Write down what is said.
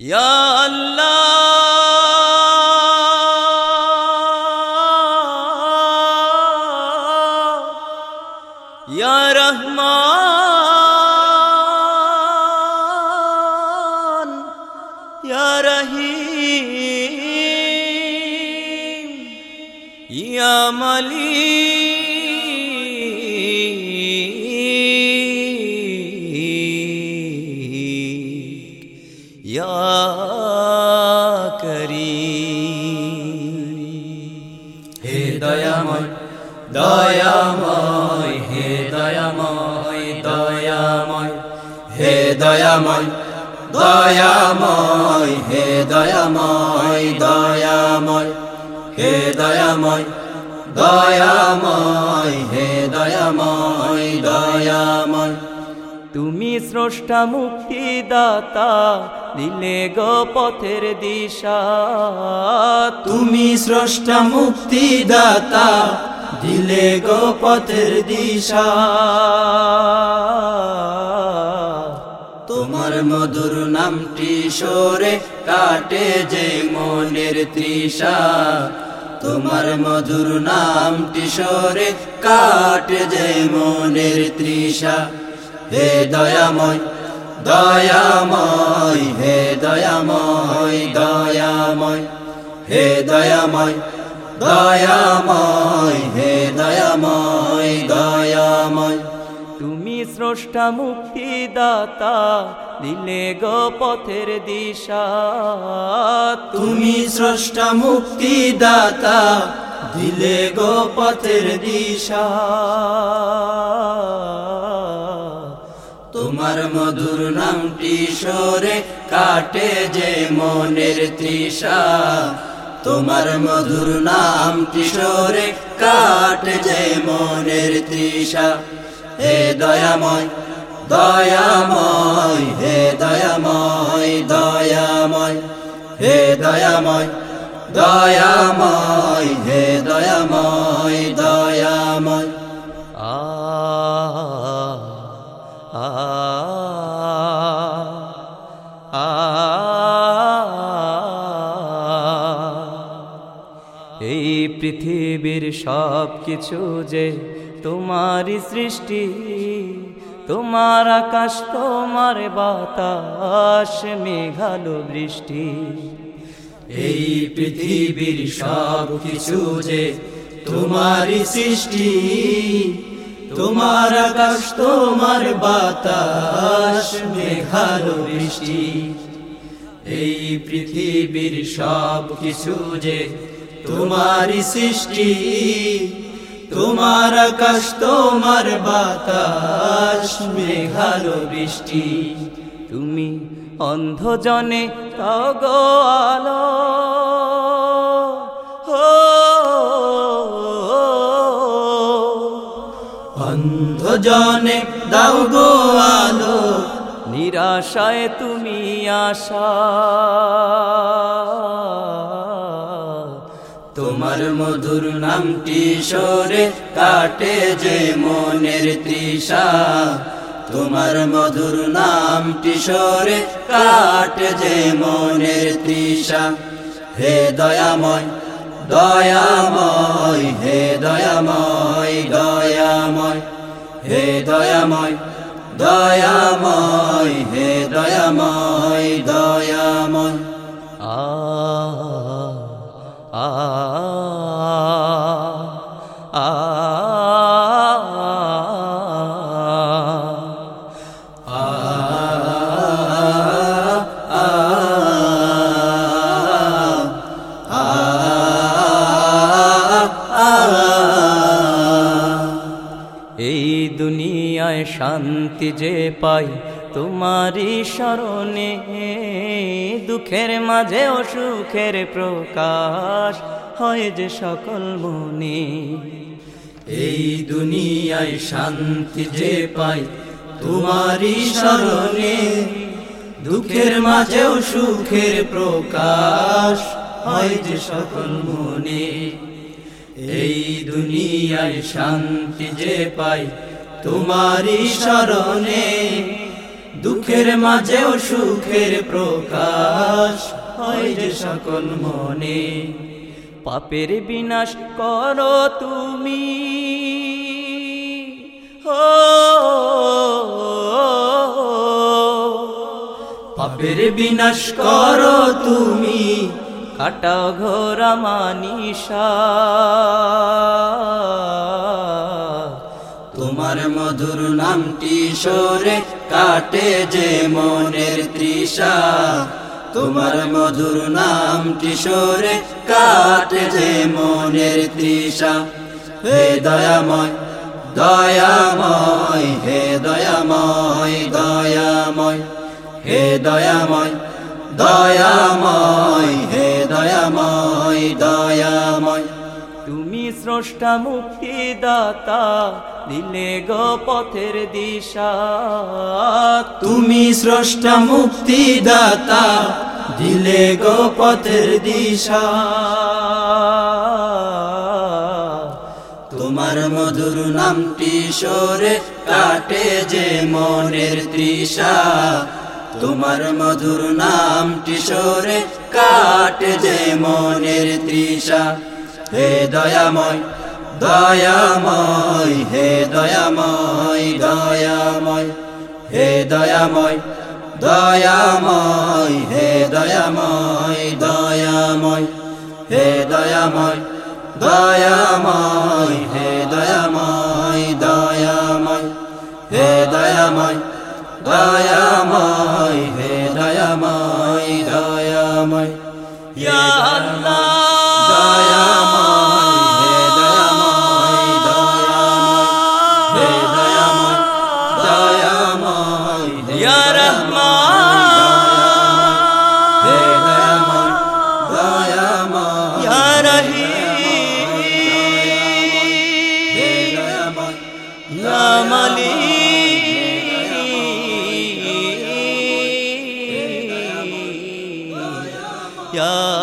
ইয়া আল্লাহ ইয়া রহমান ইয়া রহিম ইয়া মালিক দয়াময় হে দয়াময় দয়াময় হে দয়াময় দয়াময় হে দয়াময় দয়াময় হে দয়াময় দয়াময়। তুমি স্রষ্টা, মুক্তিদাতা, দিলে গো পথের দিশা। তুমি স্রষ্টা, মুক্তিদাতা দিলে গো পথের দিশা। তোমার মধুর নামটি সরে কাটে যে মনের তৃষা। তোমার মধুর নামটি সরে কাটে যে মনের তৃষা। হে দয়াময় দয়াময়, হে দয়াময় দয়াময়। হে দয়াময় দয়াময় দয়াময় দয়াময়। তুমি স্রষ্টা মুক্তিদাতা দিলে গো পথের দিশা। তুমি স্রষ্টা মুক্তিদাতা দিলে গো পথের দিশা। তোমার মধুর নামটি সরে কাটে যে মনের তৃষা। তোমার মধুর নাম সরে কাটে যে মনের তৃষা। হে দয়াময় দয়াময়, হে দয়াময় দয়াময়, হে দয়াময় দয়াময়, হে দয়াময় দয়াময় এই পৃথিবীর সব কিছু যে তোমারই সৃষ্টি, তোমার আকাশ, তোমার বাতাস, মেঘালো বৃষ্টি। এই পৃথিবীর সব কিছু যে তোমারই সৃষ্টি, তোমার আকাশ, তোমার বাতাস, মেঘালো বৃষ্টি। এই পৃথিবীর সব কিছু যে তোমারই সৃষ্টি, তোমার আকাশ, তোমার বাতাস মেঘালো বৃষ্টি। তুমি অন্ধজনে তাও গো আলো অন্ধজনে দাও গো আলো, নিরাশায় তুমি আশা। তোমার মধুর নামটি সরে কাটে যে মনের তৃষা। তোমার মধুর নামটি সরে কাটে যে মনের তৃষা। হে দয়াময় দয়াময়, হে দয়াময় দয়াময়। হে দয়াময় দয়াময়, হে দয়াময় দয়াময়। দুনিয়ায় শান্তি যে পাই, তোমারই স্মরণে দুঃখের মাঝে সুখের প্রকাশ হয় যে সকল মনে। এই দুনিয়ায় শান্তি যে পাই, তোমারই স্মরণে দুঃখের মাঝেও সুখের প্রকাশ হয় যে সকল মনে। এই দুনিয়ায় শান্তি যে পাই তোমারই স্মরণে দুঃখের মাঝেও সুখের প্রকাশ হয় যে সকল মনে। পাপের বিনাশ করো তুমি। ও। পাপের বিনাশ করো তুমি, কাটাও ঘোরা মানিসা। নামটি সরে কাটে যে মনের তৃষা। তোমার মধুর নামটি সরে কাটে যে মনের তৃষা। হে দয়াময় দয়াময়, হে দয়াময় দয়াময়। হে দয়াময় দয়াময়, হে দয়াময় দয়াময় তুমি স্রষ্টা মুক্তিদাতা, দিলে গো পথের দিশা। তুমি স্রষ্টা মুক্তিদাতা, দিলে গো পথের দিশা। তোমার মধুর নামটি সরে কাটে যে মনের তৃষা। তোমার মধুর নামটি সরে কাটে যে মনের তৃষা। হে দয়াময় দয়াময় হে দয়াময় দয়াময় হে দয়াময় দয়াময় হে দয়াময় দয়াময় হে দয়াময় দয়াময় হে দয়াময় দয়াময় হে দয়াময় দয়াময় হে দয়াময় দয়াময় ইয়া আল্লাহ Yeah.